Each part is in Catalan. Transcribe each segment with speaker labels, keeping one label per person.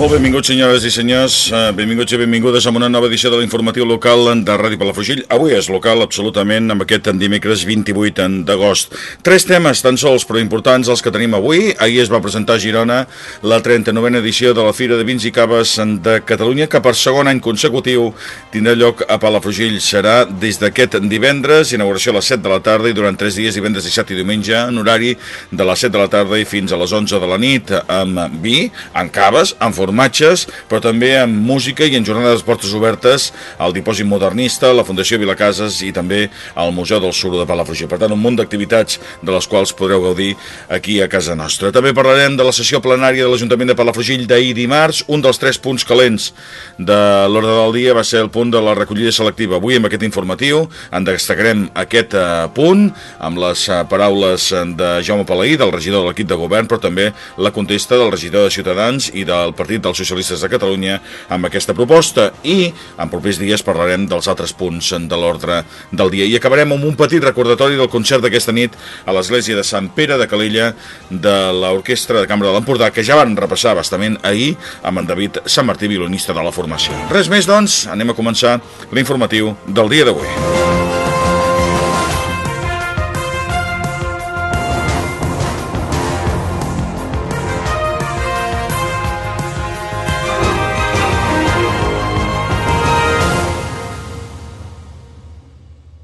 Speaker 1: Molt benvinguts, senyores i senyors, eh, benvinguts i benvingudes a una nova edició de l'informatiu local de Ràdio Palafrugell. Avui és local, absolutament, amb aquest dimecres 28 d'agost. Tres temes tan sols, però importants, els que tenim avui. Ahir es va presentar a Girona la 39a edició de la Fira de Vins i Caves de Catalunya, que per segon any consecutiu tindrà lloc a Palafrugell. Serà des d'aquest divendres, inauguració a les 7 de la tarda i durant 3 dies, divendres, dissabte i diumenge, en horari de les 7 de la tarda i fins a les 11 de la nit, amb vi, amb caves, amb formatge formatges, però també amb música i en jornades portes obertes al Dipòsit Modernista, la Fundació Vilacases i també al Museu del Suro de Palafrugell. Per tant, un munt d'activitats de les quals podreu gaudir aquí a casa nostra. També parlarem de la sessió plenària de l'Ajuntament de Palafrugell d'ahir dimarts. Un dels tres punts calents de l'ordre del dia va ser el punt de la recollida selectiva. Avui, amb aquest informatiu, en destacarem aquest eh, punt amb les eh, paraules de Jaume Palaí, del regidor de l'equip de govern, però també la contesta del regidor de Ciutadans i del Partit dels Socialistes de Catalunya amb aquesta proposta i en propers dies parlarem dels altres punts de l'ordre del dia i acabarem amb un petit recordatori del concert d'aquesta nit a l'església de Sant Pere de Calella de l'Orquestra de Cambra de l'Empordà que ja van repassar bastament ahir amb en David Sant Martí, violonista de la formació. Res més, doncs, anem a començar l'informatiu del dia d'avui.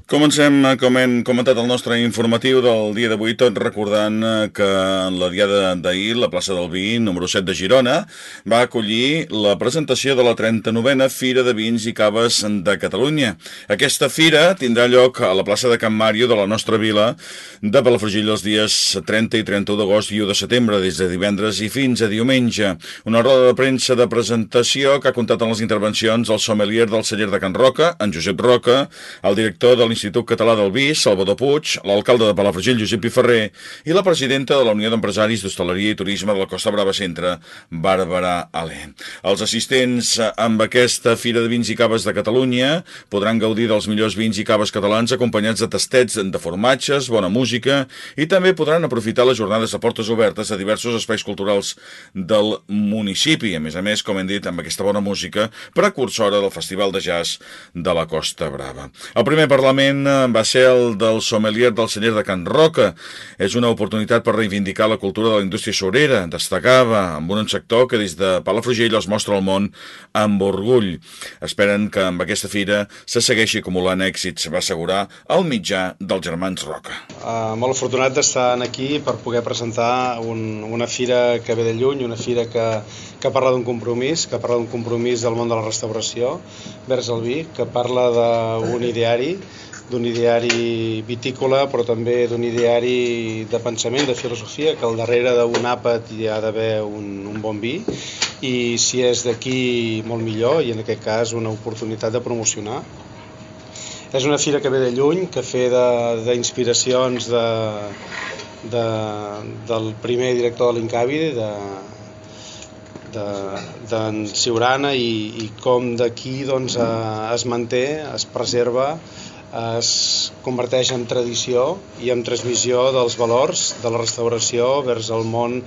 Speaker 1: Comencem, eh, com hem comentat el nostre informatiu del dia d'avui, tot recordant eh, que en la diada d'ahir, la plaça del Vi, número 7 de Girona, va acollir la presentació de la 39a Fira de Vins i Caves de Catalunya. Aquesta fira tindrà lloc a la plaça de Can Màrio de la nostra vila de Palafrugell els dies 30 i 31 d'agost i 1 de setembre, des de divendres i fins a diumenge. Una roda de premsa de presentació que ha comptat en les intervencions el sommelier del celler de Can Roca, en Josep Roca, el director de l'Institut Català del Vi, Salvador Puig, l'alcalde de Palafrugell, Josep Piferrer, i la presidenta de la Unió d'Empresaris d'Hostaleria i Turisme de la Costa Brava Centre, Bàrbara Ale. Els assistents amb aquesta Fira de Vins i Caves de Catalunya podran gaudir dels millors vins i caves catalans acompanyats de tastets de formatges, bona música i també podran aprofitar les jornades de portes obertes a diversos espais culturals del municipi. A més a més, com hem dit, amb aquesta bona música precursora del Festival de Jazz de la Costa Brava. El primer Parlament moment va ser el del sommelier del celler de Can Roca. És una oportunitat per reivindicar la cultura de la indústria sobrera. Destacava amb un sector que des de Palafrugell els mostra al món amb orgull. Esperen que amb aquesta fira se segueixi acumulant èxits, va assegurar el mitjà dels germans Roca.
Speaker 2: Uh, molt afortunat d'estar aquí per poder presentar un, una fira que ve de lluny, una fira que, que parla d'un compromís, que parla d'un compromís del món de la restauració vers el vi, que parla d'un ideari d'un ideari vitícola, però també d'un ideari de pensament, de filosofia, que al darrere d'un àpat hi ha d'haver un, un bon vi, i si és d'aquí molt millor, i en aquest cas una oportunitat de promocionar. És una fira que ve de lluny, que fe d'inspiracions de, de, del primer director de l'Incavi, de, d'en de, Siurana i, i com d'aquí doncs, eh, es manté, es preserva es converteix en tradició i en transmissió dels valors de la restauració vers el món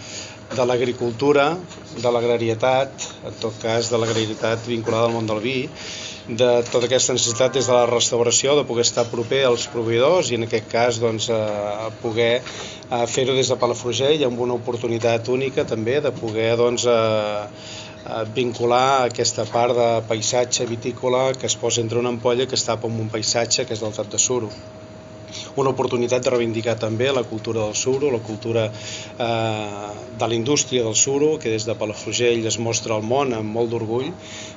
Speaker 2: de l'agricultura, de l'agrarietat, en tot cas de l'agrarietat vinculada al món del vi, de tota aquesta necessitat des de la restauració de poder estar proper als proveïdors i en aquest cas doncs, a poder fer-ho des de Palafrugell amb una oportunitat única també de poder doncs, a, vincular aquesta part de paisatge vitícola que es posa entre una ampolla que es tapa amb un paisatge que és del Tap de Suro. una oportunitat de reivindicar també la cultura del suro, la cultura eh, de la indústria del suro, que des de Palafrugell es mostra al món amb molt d'orgull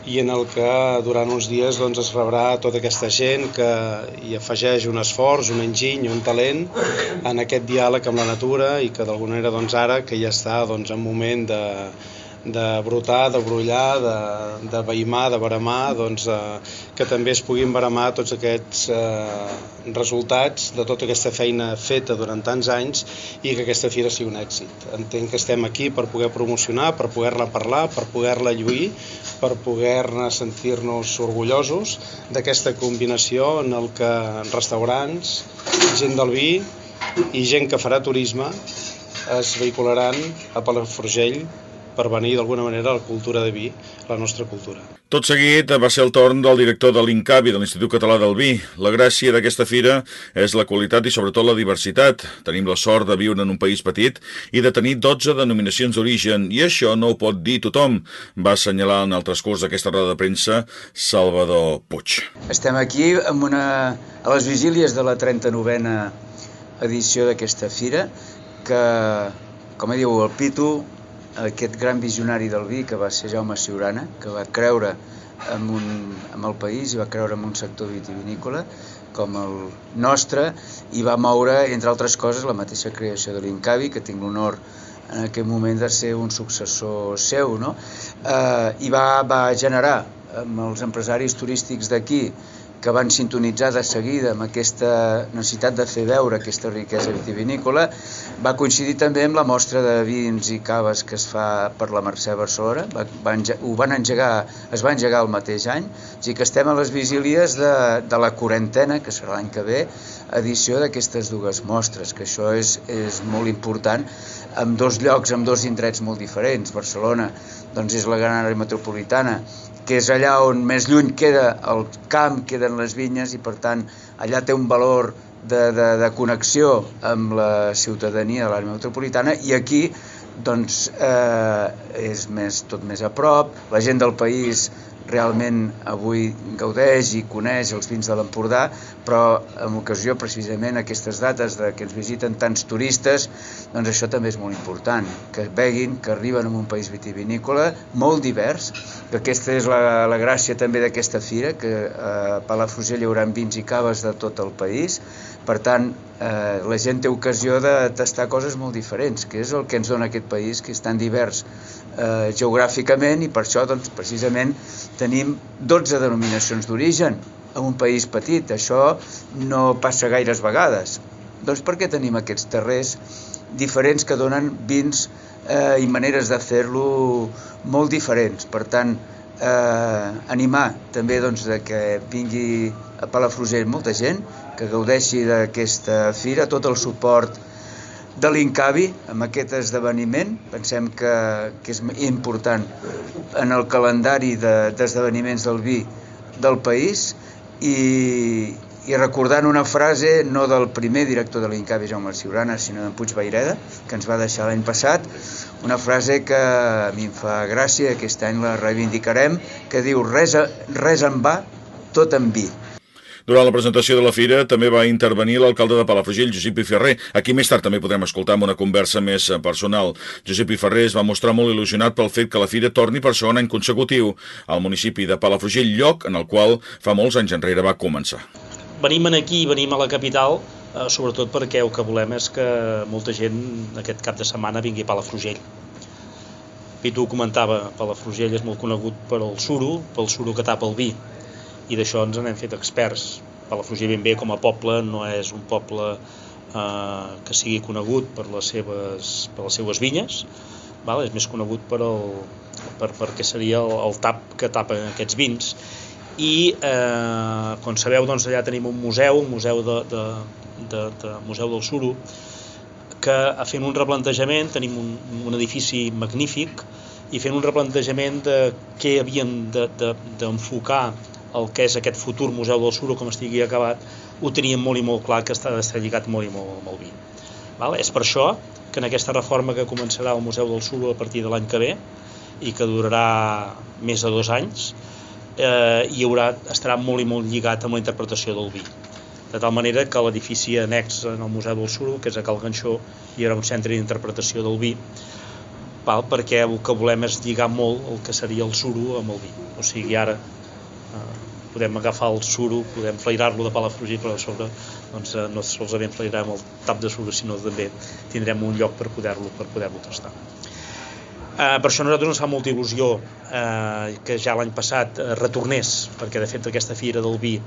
Speaker 2: i en el que durant uns dies doncs, es rebrà tota aquesta gent que hi afegeix un esforç, un enginy, un talent en aquest diàleg amb la natura i que d'alguna manera doncs, ara que ja està doncs, en moment de, de brotar, de brollar, de, de veïmar, de baramar, doncs, eh, que també es puguin baramar tots aquests eh, resultats de tota aquesta feina feta durant tants anys i que aquesta fira sigui un èxit. Entenc que estem aquí per poder promocionar, per poder-la parlar, per poder-la lluir, per poder-ne sentir-nos orgullosos d'aquesta combinació en el que restaurants, gent del vi i gent que farà turisme es vehicularan a Palafrugell per venir d'alguna manera a la cultura de vi, la nostra cultura.
Speaker 1: Tot seguit va ser el torn del director de l'INCAVI, de l'Institut Català del Vi. La gràcia d'aquesta fira és la qualitat i sobretot la diversitat. Tenim la sort de viure en un país petit i de tenir 12 denominacions d'origen, i això no ho pot dir tothom, va assenyalar en el transcurs d'aquesta roda de premsa Salvador Puig.
Speaker 3: Estem aquí amb una, a les vigílies de la 39a edició d'aquesta fira, que, com diu el Pitu, aquest gran visionari del vi que va ser Jaume Siurana, que va creure en, un, en el país i va creure en un sector vitivinícola com el nostre i va moure, entre altres coses, la mateixa creació de l'Incavi, que tinc l'honor en aquell moment de ser un successor seu, no? Eh, I va, va generar amb els empresaris turístics d'aquí que van sintonitzar de seguida amb aquesta necessitat de fer veure aquesta riquesa vitivinícola, va coincidir també amb la mostra de vins i caves que es fa per la Mercè Barcelona, va, van, ho van engegar, es va engegar el mateix any, o sigui que estem a les vigílies de, de la quarantena, que serà l'any que ve, edició d'aquestes dues mostres, que això és, és molt important, en dos llocs, en dos indrets molt diferents. Barcelona doncs, és la gran àrea metropolitana que és allà on més lluny queda el camp, queden les vinyes i per tant allà té un valor de, de, de connexió amb la ciutadania de l'àrea metropolitana i aquí doncs eh, és més, tot més a prop, la gent del país realment avui gaudeix i coneix els vins de l'Empordà, però en ocasió precisament aquestes dates de que ens visiten tants turistes, doncs això també és molt important, que veguin que arriben a un país vitivinícola molt divers, que aquesta és la, la gràcia també d'aquesta fira, que a Palafrugell hi haurà vins i caves de tot el país, per tant, eh, la gent té ocasió de tastar coses molt diferents, que és el que ens dona aquest país, que és tan divers eh, geogràficament i per això, doncs, precisament, tenim 12 denominacions d'origen en un país petit. Això no passa gaires vegades. Doncs perquè tenim aquests terrers diferents que donen vins eh, i maneres de fer-lo molt diferents. Per tant, eh, animar també doncs, de que vingui a Palafrugell molta gent, que gaudeixi d'aquesta fira, tot el suport de l'Incavi amb aquest esdeveniment. Pensem que, que és important en el calendari d'esdeveniments de, del vi del país i, i recordant una frase no del primer director de l'Incavi, Jaume Ciurana, sinó d'en Puig Baireda, que ens va deixar l'any passat, una frase que a mi em fa gràcia, aquest any la reivindicarem, que diu res, res en va, tot en vi.
Speaker 1: Durant la presentació de la fira també va intervenir l'alcalde de Palafrugell, Josep I Ferrer. Aquí més tard també podrem escoltar amb una conversa més personal. Josep I Ferrer es va mostrar molt il·lusionat pel fet que la fira torni per segon any consecutiu al municipi de Palafrugell, lloc en el qual fa molts anys enrere va començar.
Speaker 4: Venim aquí, venim a la capital, eh, sobretot perquè el que volem és que molta gent aquest cap de setmana vingui a Palafrugell. Pitu comentava, Palafrugell és molt conegut per al suro, pel suro que tapa el vi i d'això ens n'hem fet experts. Palafrugell ben bé com a poble no és un poble eh, que sigui conegut per les seves, per les seues vinyes, val? és més conegut per, el, per, per què seria el, el tap que tapa aquests vins i eh, com sabeu doncs allà tenim un museu, un museu de, de, de, de Museu del Suro que fent un replantejament tenim un, un edifici magnífic i fent un replantejament de què havíem d'enfocar de, de, el que és aquest futur Museu del Suro, com estigui acabat, ho teníem molt i molt clar que està d'estar lligat molt i molt amb el vi. Val? És per això que en aquesta reforma que començarà el Museu del Suro a partir de l'any que ve i que durarà més de dos anys, eh, hi haurà, estarà molt i molt lligat amb la interpretació del vi. de tal manera que l'edifici annex en el Museu del Suro, que és a Cal Ganxó, hi haurà un centre d'interpretació del vi, val? perquè el que volem és lligar molt el que seria el suro amb el vi. O sigui, ara eh, podem agafar el suro, podem flairar-lo de Palafrugell, però a sobre doncs, eh, no solament flairem el tap de suro, sinó també tindrem un lloc per poder-lo per poder-lo tastar. Eh, per això a nosaltres ens fa molta il·lusió eh, que ja l'any passat eh, retornés, perquè de fet aquesta fira del vi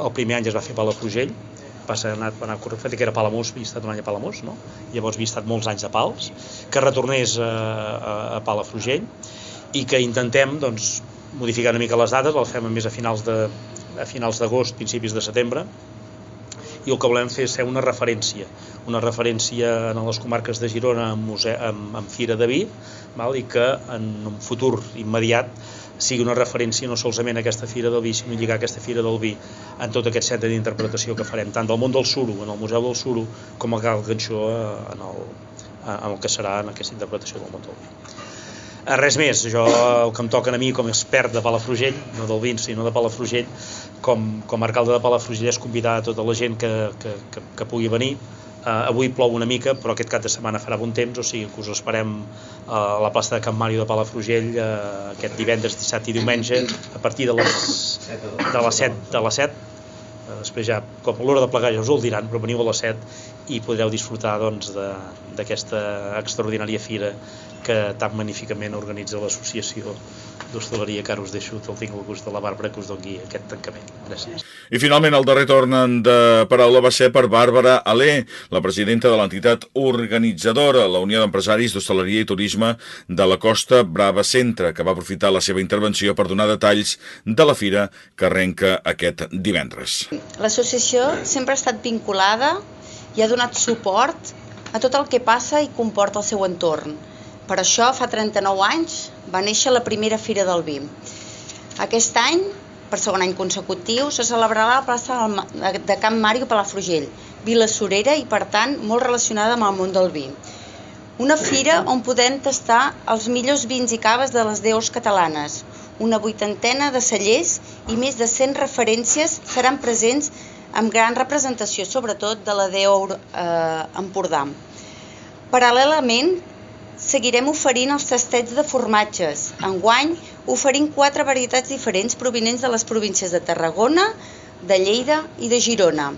Speaker 4: el primer any es va fer a Palafrugell, va ser anat, va anar fet que era Palamós, havia estat un any a Palamós, no? llavors havia estat molts anys a Pals, que retornés a, a, a Palafrugell i que intentem doncs, modificar una mica les dades, el fem més a finals de a finals d'agost, principis de setembre, i el que volem fer és ser una referència, una referència en les comarques de Girona en, museu, en, en Fira de Vi, val? i que en un futur immediat sigui una referència no solament a aquesta Fira del Vi, sinó lligar aquesta Fira del Vi en tot aquest centre d'interpretació que farem, tant del món del suro, en el Museu del Suro, com a Cal Ganxó eh, en el, en el que serà en aquesta interpretació del món del vi. Eh, res més, jo el que em toca a mi com a expert de Palafrugell, no del Vins, sinó de Palafrugell, com, com a alcalde de Palafrugell és convidar a tota la gent que, que, que, que pugui venir. Uh, avui plou una mica, però aquest cap de setmana farà bon temps, o sigui que us esperem a la plaça de Can Màrio de Palafrugell uh, aquest divendres, dissabte i diumenge a partir de les, de les 7, de les 7 després ja, com a l'hora de plegar ja us ho diran, però veniu a les 7 i podreu disfrutar d'aquesta doncs, extraordinària fira que tan magníficament organitza l'associació d'hostaleria que ara us deixo, te'l tinc el gust de la Bàrbara que us doni aquest tancament. Gràcies.
Speaker 1: I finalment el darrer torn de paraula va ser per Bàrbara Alé, la presidenta de l'entitat organitzadora, la Unió d'Empresaris d'Hostaleria i Turisme de la Costa Brava Centre, que va aprofitar la seva intervenció per donar detalls de la fira que arrenca aquest divendres.
Speaker 5: L'associació sempre ha estat vinculada i ha donat suport a tot el que passa i comporta el seu entorn per això, fa 39 anys, va néixer la primera Fira del Vi. Aquest any, per segon any consecutiu, se celebrarà a la plaça de Camp Màrio Palafrugell, vila sorera i, per tant, molt relacionada amb el món del vi. Una fira on podem tastar els millors vins i caves de les deus catalanes. Una vuitantena de cellers i més de 100 referències seran presents amb gran representació, sobretot de la Déu eh, Empordà. Paral·lelament, seguirem oferint els tastets de formatges. Enguany oferim quatre varietats diferents provinents de les províncies de Tarragona, de Lleida i de Girona.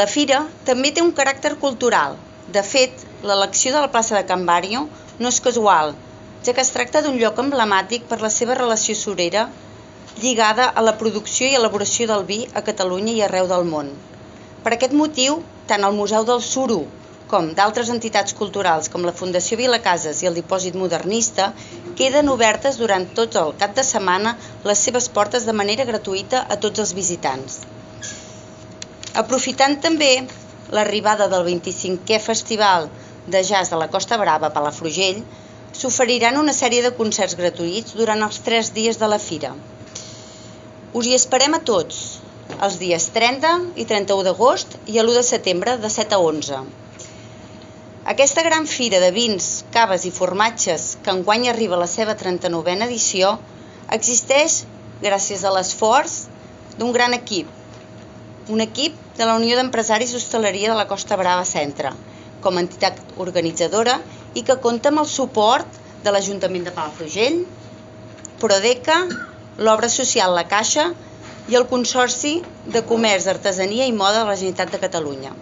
Speaker 5: La fira també té un caràcter cultural. De fet, l'elecció de la plaça de Can Bàrio no és casual, ja que es tracta d'un lloc emblemàtic per la seva relació sorera lligada a la producció i elaboració del vi a Catalunya i arreu del món. Per aquest motiu, tant el Museu del Suro com d'altres entitats culturals com la Fundació Vilacases i el Dipòsit Modernista, queden obertes durant tot el cap de setmana les seves portes de manera gratuïta a tots els visitants. Aprofitant també l'arribada del 25è Festival de Jazz de la Costa Brava a Palafrugell, s'oferiran una sèrie de concerts gratuïts durant els tres dies de la fira. Us hi esperem a tots, els dies 30 i 31 d'agost i a l'1 de setembre de 7 a 11. Aquesta gran fira de vins, caves i formatges que enguany arriba a la seva 39a edició existeix gràcies a l'esforç d'un gran equip, un equip de la Unió d'Empresaris d'Hostaleria de la Costa Brava Centre, com a entitat organitzadora i que compta amb el suport de l'Ajuntament de Palafrugell, Prodeca, l'Obra Social La Caixa i el Consorci de Comerç, Artesania i Moda de la Generalitat de Catalunya.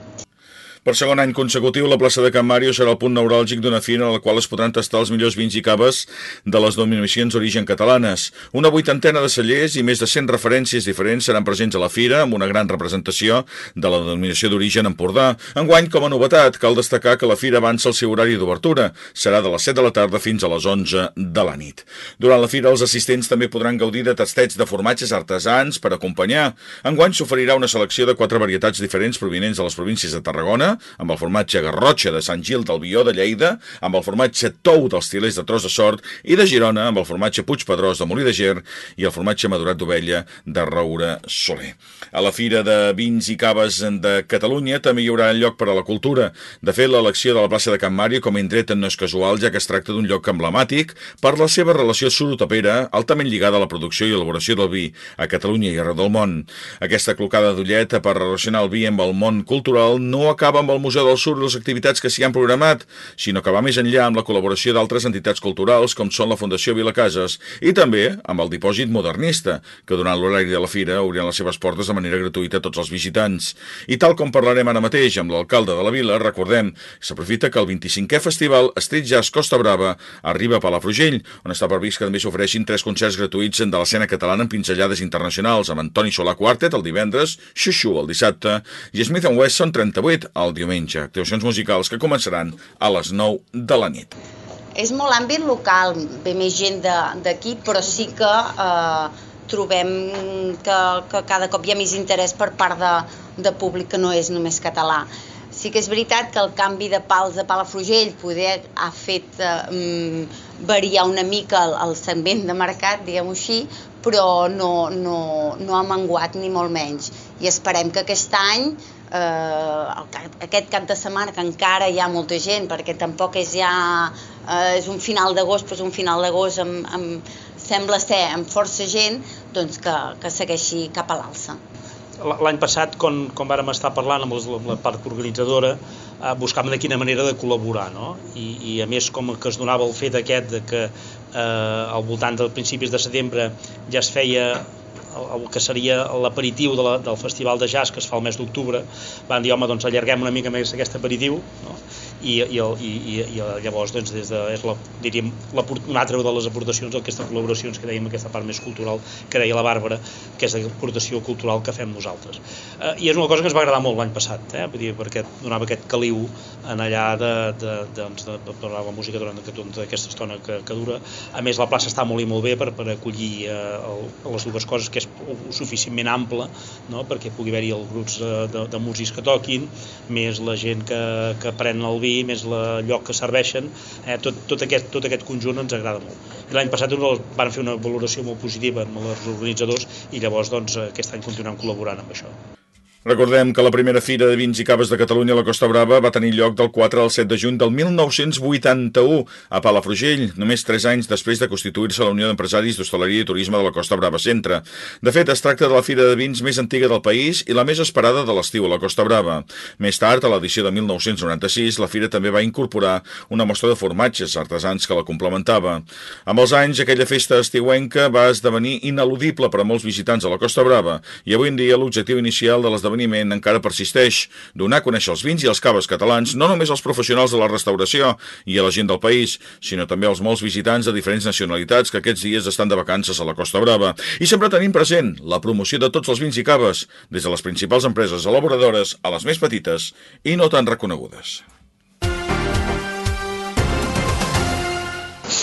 Speaker 1: Per segon any consecutiu, la plaça de Can Mario serà el punt neuràlgic d'una fira en la qual es podran tastar els millors vins i caves de les denominacions d'origen catalanes. Una vuitantena de cellers i més de 100 referències diferents seran presents a la fira, amb una gran representació de la denominació d'origen Empordà. Enguany, com a novetat, cal destacar que la fira avança el seu horari d'obertura. Serà de les 7 de la tarda fins a les 11 de la nit. Durant la fira, els assistents també podran gaudir de tastets de formatges artesans per acompanyar. Enguany s'oferirà una selecció de quatre varietats diferents provinents de les províncies de Tarragona, Amb el formatge Garrotxa de Sant Gil del Bió de Lleida, amb el formatge Tou dels Tilers de Tros de Sort i de Girona, amb el formatge Puig Pedrós de Molí de Ger i el formatge madurat d'ovella de Roura Soler. A la Fira de Vins i Caves de Catalunya també hi haurà lloc per a la cultura. De fet, l'elecció de la plaça de Can Màrio com a indret no és casual, ja que es tracta d'un lloc emblemàtic per la seva relació sorotapera altament lligada a la producció i elaboració del vi a Catalunya i arreu del món. Aquesta clocada d'ullet per relacionar el vi amb el món cultural no acaba amb el Museu del Sur i les activitats que s'hi han programat, sinó que va més enllà amb la col·laboració d'altres entitats culturals com són la Fundació Vilacases i també amb el dipòsit modernista, que durant l'horari de la fira obrien les seves portes de manera gratuïta a tots els visitants. I tal com parlarem ara mateix amb l'alcalde de la vila, recordem, s'aprofita que el 25è Festival Street Jazz Costa Brava arriba a Palafrugell, on està previst que també s'ofereixin tres concerts gratuïts de l'escena catalana en pinzellades internacionals, amb Antoni Solà Quartet el divendres, Xuxu el dissabte i Smith Wesson 38 el diumenge. Actuacions musicals que començaran a les 9 de la nit.
Speaker 5: És molt àmbit local, ve més gent d'aquí, però sí que eh, trobem que, que cada cop hi ha més interès per part de, de públic que no és només català. Sí que és veritat que el canvi de pals de Palafrugell poder ha fet eh, variar una mica el, el segment de mercat, diguem-ho així, però no, no, no ha menguat ni molt menys. I esperem que aquest any eh, aquest cap de setmana que encara hi ha molta gent perquè tampoc és ja eh, és un final d'agost però és un final d'agost amb, amb, sembla ser amb força gent doncs que, que segueixi cap a l'alça
Speaker 4: l'any passat, quan, quan vàrem estar parlant amb, amb la part organitzadora, eh, buscàvem de quina manera de col·laborar, no? I, i a més, com que es donava el fet aquest de que eh, al voltant dels principis de setembre ja es feia el, el que seria l'aperitiu de la, del Festival de Jazz que es fa el mes d'octubre, van dir, home, doncs allarguem una mica més aquest aperitiu, no? I, i, el, i, i llavors doncs, des de, és la, diríem, la, una altra de les aportacions d'aquestes col·laboracions que dèiem aquesta part més cultural que deia la Bàrbara que és l'aportació cultural que fem nosaltres. Eh, i és una cosa que ens va agradar molt l'any passat eh, dir, perquè donava aquest caliu en allà de, de, doncs, de, de, de la música durant aquesta estona que, que dura. A més la plaça està molt i molt bé per, per acollir eh, el, les dues coses que és suficientment ample no? perquè pugui haver-hi els grups de, de, de músics que toquin més la gent que, que pren el vi vi, més el lloc que serveixen, eh, tot, tot, aquest, tot aquest conjunt ens agrada molt. L'any passat van fer una valoració molt positiva amb els organitzadors i llavors doncs, aquest any continuem col·laborant amb això.
Speaker 1: Recordem que la primera Fira de Vins i Caves de Catalunya a la Costa Brava va tenir lloc del 4 al 7 de juny del 1981 a Palafrugell, només 3 anys després de constituir-se la Unió d'Empresaris d'Hostaleria i Turisme de la Costa Brava Centre. De fet, es tracta de la Fira de Vins més antiga del país i la més esperada de l'estiu a la Costa Brava. Més tard, a l'edició de 1996, la Fira també va incorporar una mostra de formatges artesans que la complementava. Amb els anys, aquella festa estiuenca va esdevenir ineludible per a molts visitants a la Costa Brava i avui en dia l'objectiu inicial de l'esdeveniment l'esdeveniment encara persisteix, donar a conèixer els vins i els caves catalans no només als professionals de la restauració i a la gent del país, sinó també als molts visitants de diferents nacionalitats que aquests dies estan de vacances a la Costa Brava. I sempre tenim present la promoció de tots els vins i caves, des de les principals empreses elaboradores a les més petites i no tan reconegudes.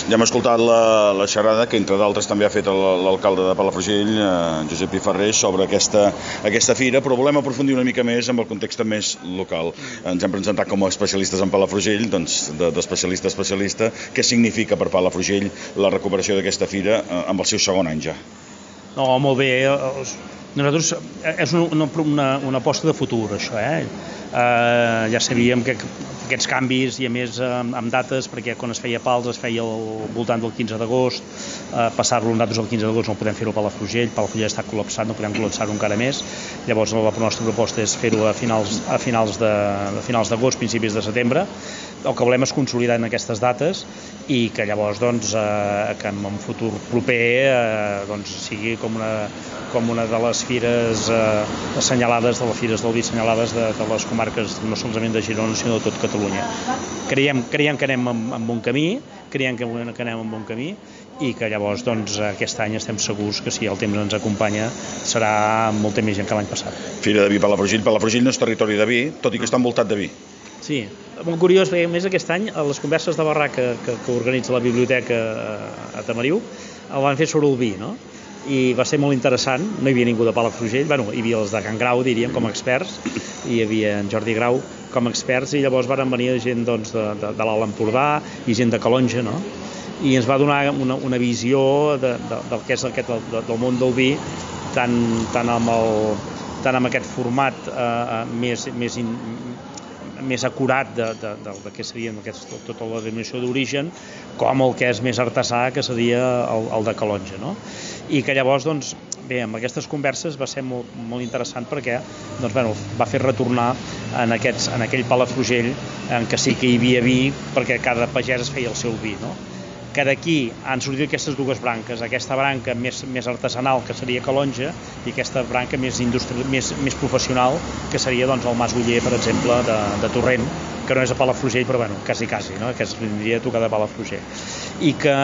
Speaker 1: Ja hem escoltat la, la xerrada que, entre d'altres, també ha fet l'alcalde de Palafrugell, eh, Josep Piferrer, sobre aquesta, aquesta fira, però volem aprofundir una mica més amb el context més local. Ens hem presentat com a especialistes en Palafrugell, doncs, d'especialista de, a especialista. Què significa per Palafrugell la recuperació d'aquesta fira eh, amb el seu segon any ja?
Speaker 4: No, molt bé. Nosaltres, eh, és una, una, una aposta de futur, això, eh? eh ja sabíem que aquests canvis i a més amb, amb dates perquè quan es feia pals es feia al voltant del 15 d'agost eh, passar-lo nosaltres el 15 d'agost no podem fer-ho a Palafrugell, Palafrugell està col·lapsat no podem col·lapsar-ho encara més llavors la nostra proposta és fer-ho a finals, a finals de, a finals d'agost, principis de setembre el que volem és consolidar en aquestes dates i que llavors doncs, eh, que en un futur proper eh, doncs, sigui com una, com una de les fires eh, assenyalades, de les fires del vi assenyalades de, de les comarques no solament de Girona sinó de tot Catalunya. Creiem, creiem que anem en, en bon camí, creiem que, que anem en bon camí i que llavors doncs, aquest any estem segurs que si el temps ens acompanya serà molta més gent que l'any passat.
Speaker 1: Fira de vi Palafrugell. Palafrugell no és territori de vi, tot i que està envoltat de vi.
Speaker 4: Sí, molt curiós, perquè més aquest any a les converses de barraca que, que organitza la biblioteca a Tamariu el van fer sobre el vi, no? i va ser molt interessant, no hi havia ningú de Palafrugell, bueno, hi havia els de Can Grau, diríem, com a experts, i hi havia en Jordi Grau, com a experts i llavors varen venir gent doncs, de, de, de l'Alt Empordà i gent de Calonja, no? i ens va donar una, una visió de, de, del que és aquest, del, del món del vi tant, tant, amb, el, tant amb aquest format eh, eh més, més, in, més acurat de, de, de, de què seria aquest, tota la denominació d'origen com el que és més artesà que seria el, el de Calonja no? i que llavors doncs, bé, amb aquestes converses va ser molt, molt interessant perquè doncs, bueno, va fer retornar en, aquests, en aquell palafrugell en què sí que hi havia vi perquè cada pagès es feia el seu vi no? Que d'aquí han sortit aquestes dues branques, aquesta branca més, més artesanal, que seria Calonja, i aquesta branca més, industrial, més, més professional, que seria doncs, el Mas Uller, per exemple, de, de Torrent, que no és a Palafrugell, però bueno, quasi, quasi, no? que es vindria a tocar de Palafrugell. I que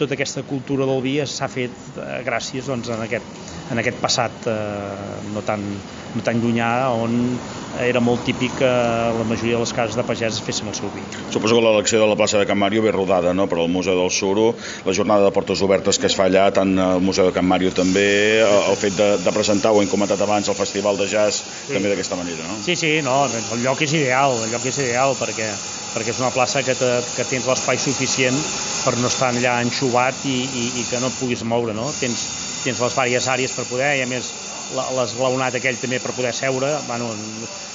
Speaker 4: tota aquesta cultura del vi s'ha fet eh, gràcies doncs, en, aquest, en aquest passat eh, no tan, no tan llunyà on era molt típic que la majoria de les cases de pageses fessin el seu vi.
Speaker 1: Suposo que l'elecció de la plaça de Can Màrio ve rodada no? per al Museu del Suro, la jornada de portes obertes que es fa allà, tant al Museu de Can Màrio també, el fet de, de presentar, ho hem comentat abans, el Festival de Jazz, sí. també d'aquesta manera, no?
Speaker 4: Sí, sí, no, el lloc és ideal, el lloc és ideal perquè, perquè és una plaça que, te, que tens l'espai suficient per no estar allà enxuvat i, i, i que no et puguis moure, no? Tens, tens les diverses àrees per poder, i a més l'esglaonat aquell també per poder seure. Bueno,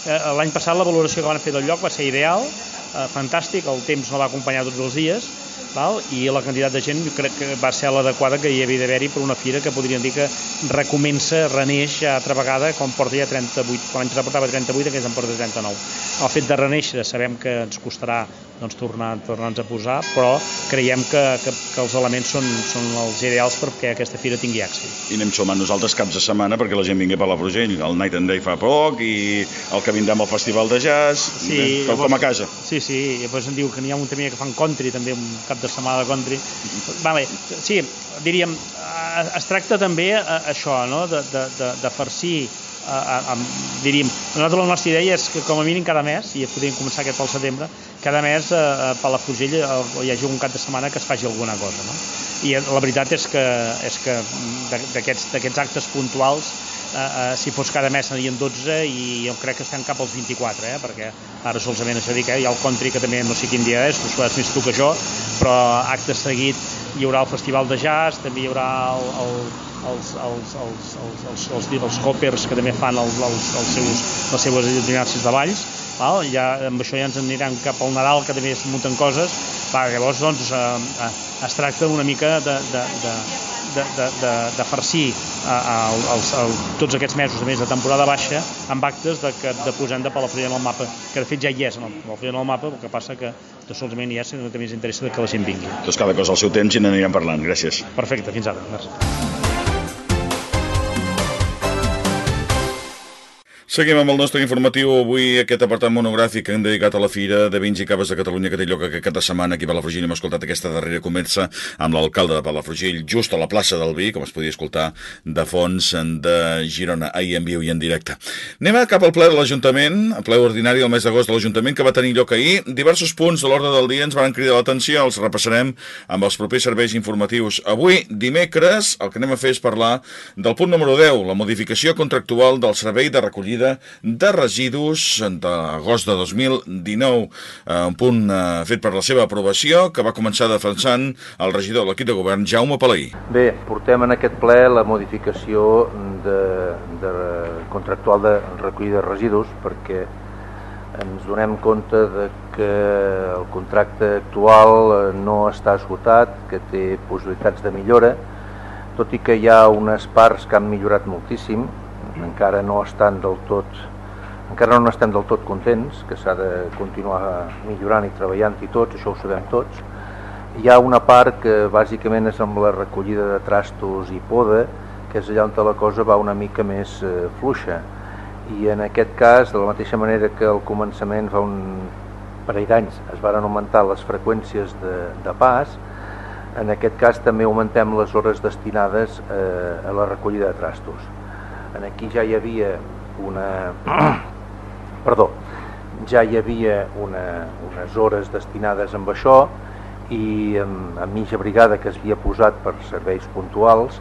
Speaker 4: eh, L'any passat la valoració que van fer del lloc va ser ideal, eh, fantàstic, el temps no va acompanyar tots els dies, val? i la quantitat de gent crec que va ser l'adequada que hi havia d'haver-hi per una fira que podríem dir que recomença, reneix ja altra vegada, com porta ja 38, quan l'any passat portava 38, aquest en porta 39. El fet de reneixer sabem que ens costarà doncs, tornar, tornar-nos a posar, però creiem que, que, que els elements són, són els ideals perquè aquesta fira tingui èxit.
Speaker 1: I anem sumant nosaltres caps de setmana perquè la gent vingui per la Brugell, el Night and Day fa poc i el que vindrem al Festival de Jazz, sí, com, llavors, com a casa.
Speaker 4: Sí, sí, i després em diu que n'hi ha un també que fan country, també un cap de setmana de country. Vale, sí, diríem, es tracta també eh, això, no? de, de, de, de farcir amb, diríem, nosaltres la nostra idea és que com a mínim cada mes, i podríem començar aquest pel setembre, cada mes eh, a Palafrugell eh, hi hagi un cap de setmana que es faci alguna cosa. No? I la veritat és que, és que d'aquests actes puntuals eh, eh, si fos cada mes serien 12 i jo crec que estem cap als 24, eh, perquè ara solament això dic, eh, hi ha el country que també no sé quin dia és, saps més tu que jo, però acte seguit hi haurà el festival de jazz, també hi haurà el, el, els, els, els, els, els, els, els hoppers que també fan els, els, els seus, les seues dinàcies de balls, val? Ja, amb això ja ens anirem cap al Nadal, que també es munten coses, va, llavors doncs, eh, eh, es tracta una mica de, de, de, de, de, de, de farcir a, als, a, tots aquests mesos, a més de temporada baixa, amb actes de, que, de posem de Palafrugell en el mapa, que de fet ja hi és en el Palafrugell en el mapa, el que passa que no solament hi és, sinó que també ens interessa que la gent vingui.
Speaker 1: Doncs cada cosa al seu temps i n'anirem parlant. Gràcies.
Speaker 4: Perfecte, fins ara. Gràcies.
Speaker 1: Seguim amb el nostre informatiu. Avui aquest apartat monogràfic que hem dedicat a la Fira de Vins i Caves de Catalunya que té lloc aquest cap de setmana aquí a Palafrugell. Hem escoltat aquesta darrera conversa amb l'alcalde de Palafrugell just a la plaça del Vi, com es podia escoltar de fons de Girona, ahir en viu i en directe. Anem cap al ple de l'Ajuntament, ple ordinari del mes d'agost de l'Ajuntament que va tenir lloc ahir. Diversos punts de l'ordre del dia ens van cridar l'atenció, els repassarem amb els propers serveis informatius. Avui, dimecres, el que anem a fer és parlar del punt número 10, la modificació contractual del servei de recollida recollida de residus d'agost de 2019, eh, un punt eh, fet per la seva aprovació que va començar defensant el regidor de l'equip de govern, Jaume Palaí.
Speaker 6: Bé, portem en aquest ple la modificació de, de contractual de recollida de residus perquè ens donem compte de que el contracte actual no està esgotat, que té possibilitats de millora, tot i que hi ha unes parts que han millorat moltíssim, encara no estan del tot encara no estem del tot contents, que s'ha de continuar millorant i treballant i tots, això ho sabem tots. Hi ha una part que bàsicament és amb la recollida de trastos i poda, que és allà on la cosa va una mica més eh, fluixa. I en aquest cas, de la mateixa manera que al començament fa un parell d'anys es van augmentar les freqüències de, de pas, en aquest cas també augmentem les hores destinades eh, a la recollida de trastos en aquí ja hi havia una... Perdó, ja hi havia una, unes hores destinades amb això i amb, amb mitja brigada que es havia posat per serveis puntuals,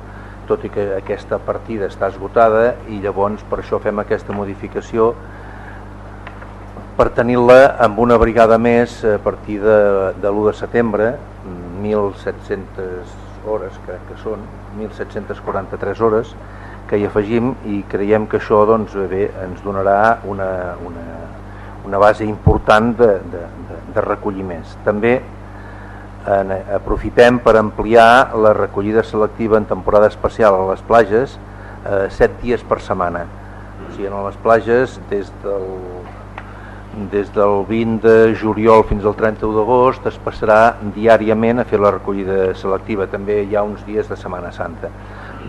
Speaker 6: tot i que aquesta partida està esgotada i llavors per això fem aquesta modificació per tenir-la amb una brigada més a partir de, de l'1 de setembre, 1.700 hores crec que són, 1.743 hores, que hi afegim i creiem que això doncs, bé, ens donarà una, una, una base important de, de, de, de recollir més. També en, aprofitem per ampliar la recollida selectiva en temporada especial a les plages eh, 7 dies per setmana. O sigui, en les plages des del, des del 20 de juliol fins al 31 d'agost es passarà diàriament a fer la recollida selectiva. També hi ha uns dies de Setmana Santa,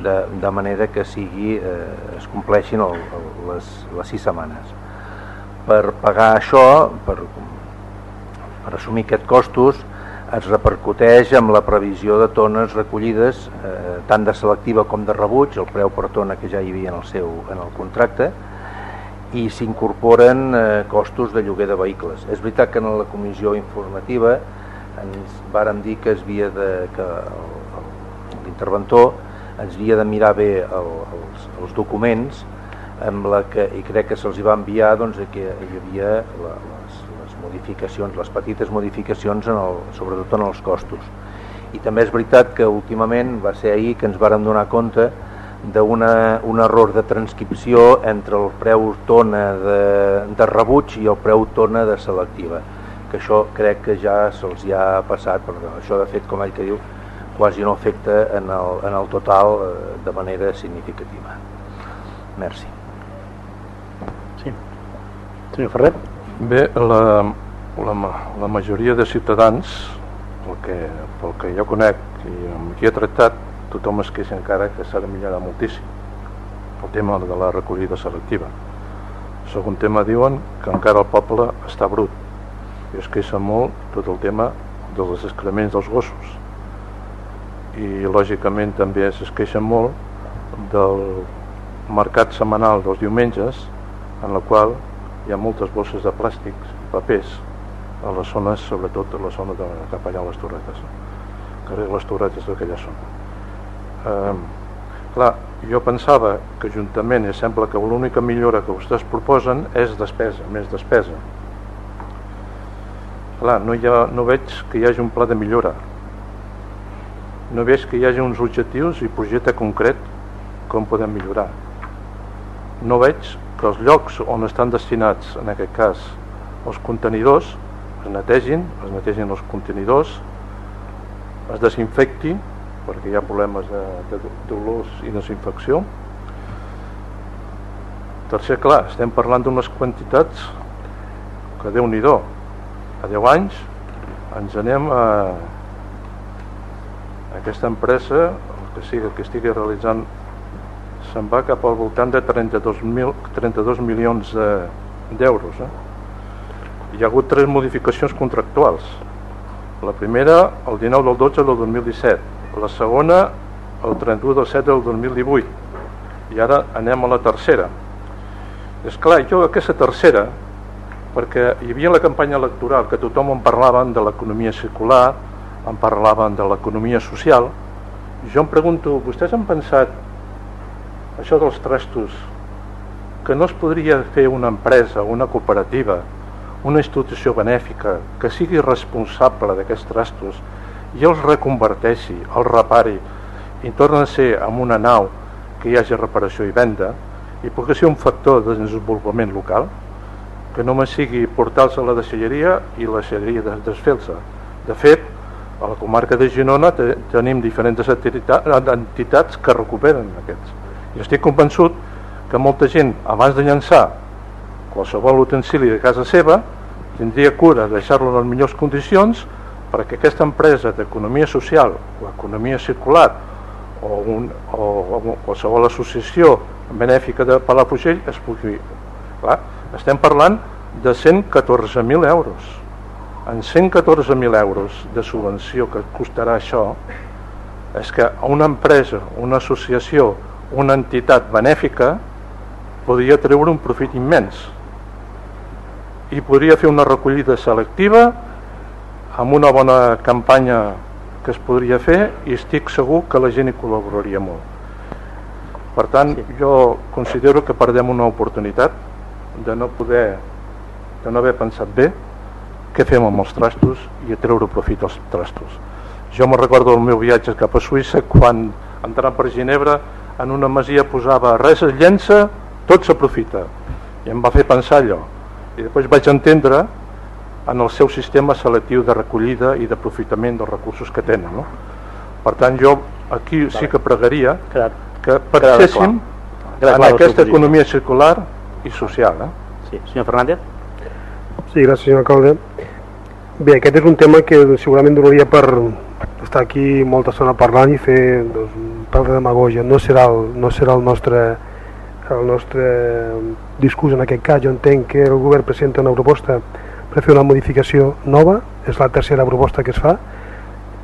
Speaker 6: de, de manera que sigui, eh, es compleixin el, el, les, les sis setmanes. Per pagar això, per, per assumir aquests costos, es repercuteix amb la previsió de tones recollides, eh, tant de selectiva com de rebuig, el preu per tona que ja hi havia en el, seu, en el contracte, i s'incorporen eh, costos de lloguer de vehicles. És veritat que en la comissió informativa ens vàrem dir que havia de, que l'interventor ens havia de mirar bé el, els, els documents amb la que, i crec que se'ls va enviar doncs, que hi havia la, modificacions, les petites modificacions, en el, sobretot en els costos. I també és veritat que últimament va ser ahir que ens vàrem donar compte d'un error de transcripció entre el preu tona de, de rebuig i el preu tona de selectiva, que això crec que ja se'ls ha passat, però això de fet, com ell que diu, quasi no afecta en el, en el total eh, de manera significativa. Merci.
Speaker 7: Sí. Senyor Ferrer.
Speaker 8: Bé, la, la, la majoria de ciutadans, pel que, pel que jo conec i amb qui he tractat, tothom es queixa encara que s'ha de millorar moltíssim el tema de la recollida selectiva. Segon tema diuen que encara el poble està brut i es queixa molt tot el tema dels excrements dels gossos i lògicament també es queixa molt del mercat setmanal dels diumenges en la qual hi ha moltes bosses de plàstics, papers, a les zones, sobretot a la zona de cap allà a les torretes, carrer les torretes d'aquella zona. Eh, clar, jo pensava que juntament, i sembla que l'única millora que vostès proposen és despesa, més despesa. Clar, no, hi ha, no veig que hi hagi un pla de millora. No veig que hi hagi uns objectius i projecte concret com podem millorar. No veig que els llocs on estan destinats, en aquest cas, els contenidors, es netegin, es netegin els contenidors, es desinfecti, perquè hi ha problemes d'olors i desinfecció. Tercer, clar, estem parlant d'unes quantitats que déu nhi A 10 anys ens anem a aquesta empresa, el que sigui, el que estigui realitzant se'n va cap al voltant de 32, mil, 32 milions d'euros. Eh? Hi ha hagut tres modificacions contractuals. La primera, el 19 del 12 del 2017. La segona, el 31 del 7 del 2018. I ara anem a la tercera. És clar, jo aquesta tercera, perquè hi havia la campanya electoral que tothom en parlaven de l'economia circular, en parlaven de l'economia social, jo em pregunto, vostès han pensat això dels trastos, que no es podria fer una empresa, una cooperativa, una institució benèfica que sigui responsable d'aquests trastos i els reconverteixi, els repari i torna a ser amb una nau que hi hagi reparació i venda i pugui ser un factor de desenvolupament local que només sigui portar-se a la deixalleria i la deixalleria de desfer-se. De fet, a la comarca de Girona tenim diferents entitats que recuperen aquests jo estic convençut que molta gent, abans de llançar qualsevol utensili de casa seva, tindria cura de deixar-lo en les millors condicions perquè aquesta empresa d'economia social o economia circular o, un, o, o qualsevol associació benèfica de Palafrugell es pugui... Clar, estem parlant de 114.000 euros. En 114.000 euros de subvenció que costarà això, és que una empresa, una associació una entitat benèfica podria treure un profit immens i podria fer una recollida selectiva amb una bona campanya que es podria fer i estic segur que la gent hi col·laboraria molt. Per tant, sí. jo considero que perdem una oportunitat de no poder de no haver pensat bé què fem amb els trastos i a treure profit als trastos. Jo me recordo del meu viatge cap a Suïssa quan entrant per Ginebra en una masia posava res es llença, tot s'aprofita. I em va fer pensar allò. I després vaig entendre en el seu sistema selectiu de recollida i d'aprofitament dels recursos que tenen. No? Per tant, jo aquí sí que pregaria que penséssim en aquesta economia circular i social. Eh?
Speaker 7: Sí, senyor Fernández.
Speaker 9: Sí, gràcies, senyor alcalde. Bé, aquest és un tema que segurament donaria per estar aquí molta estona parlant i fer doncs, un pèl de demagogia. No serà el, no serà el nostre el nostre discurs en aquest cas. Jo entenc que el govern presenta una proposta per fer una modificació nova, és la tercera proposta que es fa.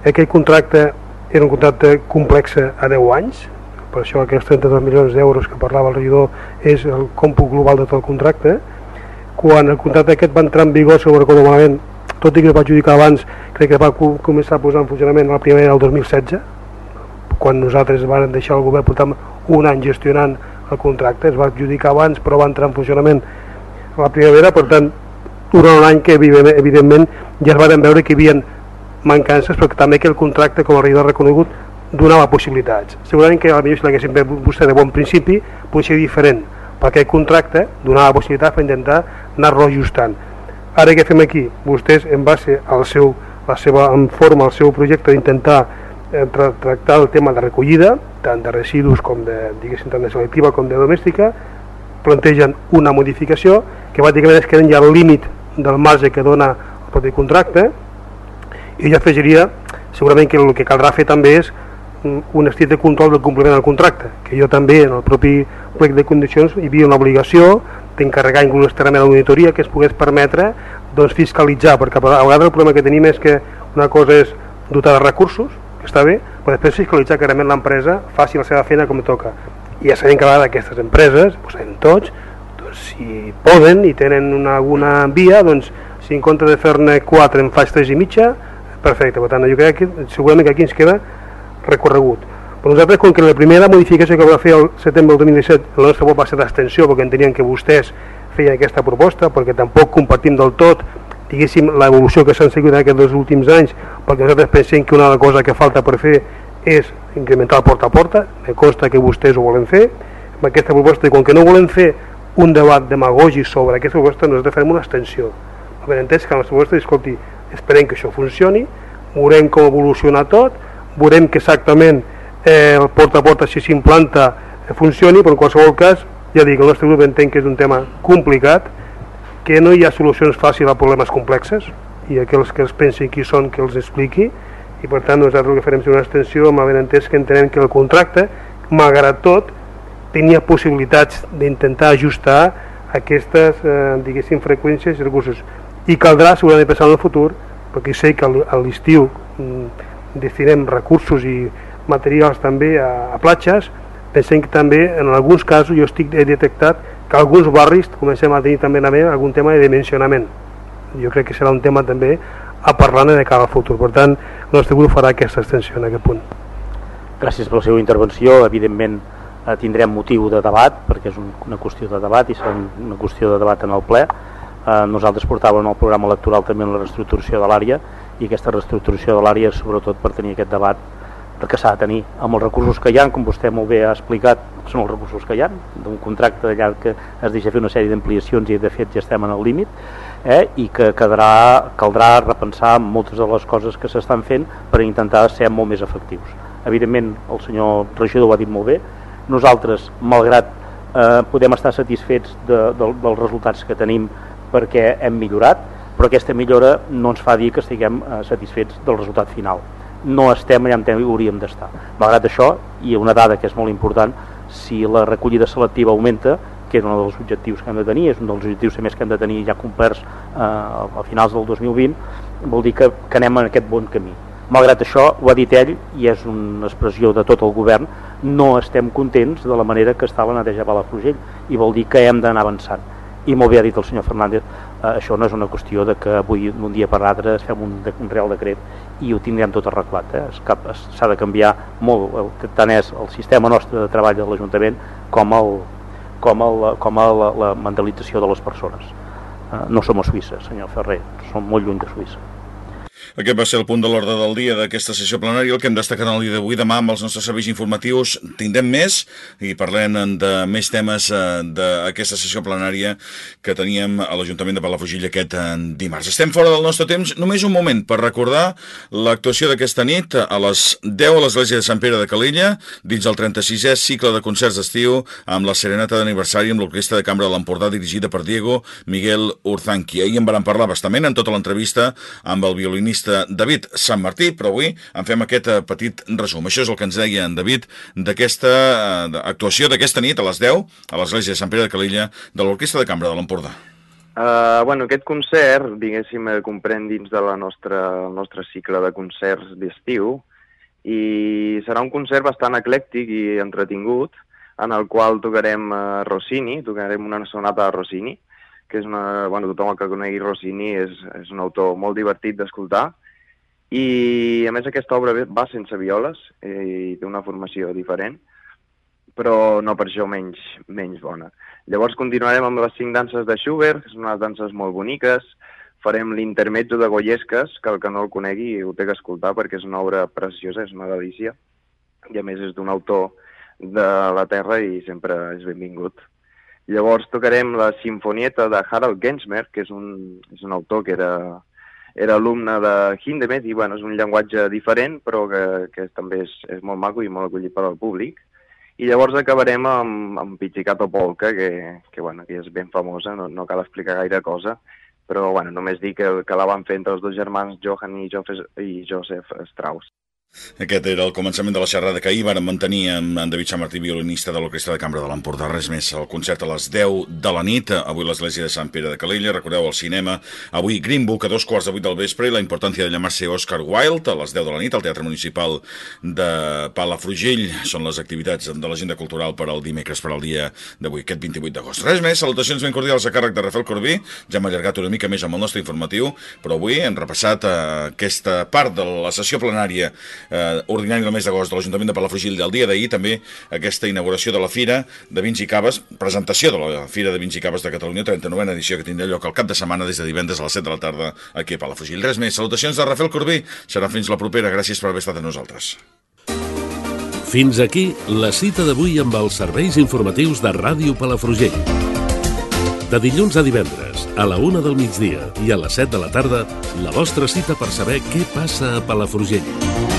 Speaker 9: Aquest contracte era un contracte complex a 10 anys, per això aquests 32 milions d'euros que parlava el regidor és el còmput global de tot el contracte. Quan el contracte aquest va entrar en vigor, si ho recordo malament, tot i que es va adjudicar abans, crec que va començar a posar en funcionament la primera del 2016, quan nosaltres vam deixar el govern portar un any gestionant el contracte, es va adjudicar abans però va entrar en funcionament a la primavera, per tant durant un any que evidentment ja es van veure que hi havia mancances però també que el contracte com a regidor reconegut donava possibilitats. Segurament que potser si l'haguessin fet vostè de bon principi potser ser diferent, perquè el contracte donava possibilitats per intentar anar-lo ajustant. Ara què fem aquí? Vostès en base al seu, la seva en forma, al seu projecte d'intentar eh, tra tractar el tema de recollida, tant de residus com de, diguéssim, tant de selectiva com de domèstica, plantegen una modificació que bàsicament es queden ja al límit del marge que dona el propi contracte i jo afegiria segurament que el que caldrà fer també és un estit de control del compliment del contracte, que jo també en el propi plec de condicions hi havia una obligació d'encarregar inclús externament l'auditoria que es pogués permetre doncs, fiscalitzar, perquè a vegades el problema que tenim és que una cosa és dotar de recursos, que està bé, però després fiscalitzar que realment l'empresa faci la seva feina com toca. I ja sabem que a vegades aquestes empreses, ho sabem tots, doncs, si poden i tenen una, alguna via, doncs si en compte de fer-ne 4 en faig 3 i mitja, perfecte. Per tant, jo crec que segurament que aquí ens queda recorregut. Però nosaltres, com que la primera modificació que va fer el setembre del 2017, el nostre vot va ser d'extensió, perquè entenien que vostès feien aquesta proposta, perquè tampoc compartim del tot diguéssim, l'evolució que s'han seguit en aquests dos últims anys, perquè nosaltres pensem que una de les coses que falta per fer és incrementar el porta a porta, me consta que vostès ho volen fer, amb aquesta proposta, i com que no volem fer un debat demagògic sobre aquesta proposta, nosaltres farem una extensió. Ben entès que la proposta, escolti, esperem que això funcioni, veurem com evoluciona tot, veurem que exactament eh, el porta a porta si s'implanta eh, funcioni, però en qualsevol cas, ja dic, el nostre grup entén que és un tema complicat, que no hi ha solucions fàcils a problemes complexes, i aquells que els pensin qui són que els expliqui, i per tant nosaltres el que farem és una extensió amb el entès que entenem que el contracte, malgrat tot, tenia possibilitats d'intentar ajustar aquestes, eh, diguéssim, freqüències i recursos. I caldrà segurament pensar en el futur, perquè sé que a l'estiu mm, destinem recursos i materials també a, a platges, pensem que també en alguns casos jo estic he detectat que alguns barris comencem a tenir també algun tema de dimensionament. Jo crec que serà un tema també a parlar de cara al futur. Per tant, el nostre grup farà aquesta extensió en aquest punt.
Speaker 7: Gràcies per la seva intervenció. Evidentment eh, tindrem motiu de debat, perquè és una qüestió de debat i serà una qüestió de debat en el ple. Eh, nosaltres portàvem el programa electoral també en la reestructuració de l'àrea i aquesta reestructuració de l'àrea sobretot per tenir aquest debat que s'ha de tenir amb els recursos que hi ha, com vostè molt bé ha explicat, són els recursos que hi ha, d'un contracte allà que es deixa fer una sèrie d'ampliacions i de fet ja estem en el límit, eh? i que quedarà, caldrà repensar moltes de les coses que s'estan fent per intentar ser molt més efectius. Evidentment, el senyor regidor ho ha dit molt bé, nosaltres, malgrat eh, podem estar satisfets de, de, dels resultats que tenim perquè hem millorat, però aquesta millora no ens fa dir que estiguem eh, satisfets del resultat final. No estem allà on hauríem d'estar. Malgrat això, i una dada que és molt important, si la recollida selectiva augmenta, que és un dels objectius que hem de tenir, és un dels objectius més que hem de tenir ja complerts eh, a finals del 2020, vol dir que, que anem en aquest bon camí. Malgrat això, ho ha dit ell, i és una expressió de tot el govern, no estem contents de la manera que està la neteja Palafrugell, i vol dir que hem d'anar avançant i molt bé ha dit el senyor Fernández això no és una qüestió de que avui d'un dia per l'altre fem un, un real decret i ho tindrem tot arreglat eh? s'ha de canviar molt tant és el sistema nostre de treball de l'Ajuntament com, el, com, el, com el, la, la mentalització de les persones eh, no som a Suïssa, senyor Ferrer, som molt lluny de Suïssa.
Speaker 1: Aquest va ser el punt de l'ordre del dia d'aquesta sessió plenària, el que hem destacat en el dia d'avui. Demà amb els nostres serveis informatius tindrem més i parlem de més temes eh, d'aquesta sessió plenària que teníem a l'Ajuntament de Palafrugell aquest eh, dimarts. Estem fora del nostre temps, només un moment per recordar l'actuació d'aquesta nit a les 10 a l'Església de Sant Pere de Calella, dins el 36è cicle de concerts d'estiu amb la serenata d'aniversari amb l'Orquestra de Cambra de l'Empordà dirigida per Diego Miguel Urzanqui. Ahir en van parlar bastament en tota l'entrevista amb el violinista David Sant Martí, però avui en fem aquest eh, petit resum. Això és el que ens deia en David d'aquesta eh, actuació d'aquesta nit a les 10 a l'Església de Sant Pere de Calilla de l'Orquestra de Cambra de l'Empordà.
Speaker 10: Uh, bueno, aquest concert, diguéssim, comprèn dins de la nostra, el nostre cicle de concerts d'estiu i serà un concert bastant eclèctic i entretingut en el qual tocarem uh, Rossini, tocarem una sonata de Rossini, que és una... Bueno, tothom que conegui Rossini és, és un autor molt divertit d'escoltar, i a més aquesta obra va sense violes eh, i té una formació diferent, però no per això menys, menys bona. Llavors continuarem amb les cinc danses de Schubert, que són unes danses molt boniques, farem l'intermezzo de Goyesques, que el que no el conegui ho té que escoltar perquè és una obra preciosa, és una delícia, i a més és d'un autor de la Terra i sempre és benvingut. Llavors tocarem la Sinfonieta de Harald Gensmer, que és un, és un autor que era, era alumne de Hindemith i bueno, és un llenguatge diferent però que, que també és, és molt maco i molt acollit per al públic. I llavors acabarem amb, amb Pizzicato Polka, que, que, bueno, que és ben famosa, no, no cal explicar gaire cosa, però bueno, només dir que, que la van fer entre els dos germans Johann i i Joseph Strauss.
Speaker 1: Aquest era el començament de la xerrada que ahir van mantenir amb en David Sant Martí, violinista de l'Orquestra de Cambra de l'Empordà. Res més, el concert a les 10 de la nit, avui l'Església de Sant Pere de Calella, recordeu el cinema, avui Green Book a dos quarts de vuit del vespre i la importància de llamar-se Oscar Wilde a les 10 de la nit al Teatre Municipal de Palafrugell. Són les activitats de l'agenda cultural per al dimecres, per al dia d'avui, aquest 28 d'agost. Res més, salutacions ben cordials a càrrec de Rafael Corbí, ja hem allargat una mica més amb el nostre informatiu, però avui hem repassat eh, aquesta part de la sessió plenària eh, ordinari del mes d'agost de l'Ajuntament de Palafrugell del dia d'ahir, també aquesta inauguració de la Fira de Vins i Caves, presentació de la Fira de Vins i Caves de Catalunya, 39a edició que tindrà lloc al cap de setmana des de divendres a les 7 de la tarda aquí a Palafrugell. Res més, salutacions de Rafael Corbí, serà fins la propera, gràcies per haver estat amb nosaltres.
Speaker 11: Fins aquí la cita d'avui amb els serveis informatius de Ràdio Palafrugell. De dilluns a divendres, a la una del migdia i a les 7 de la tarda, la vostra cita per saber què passa a Palafrugell.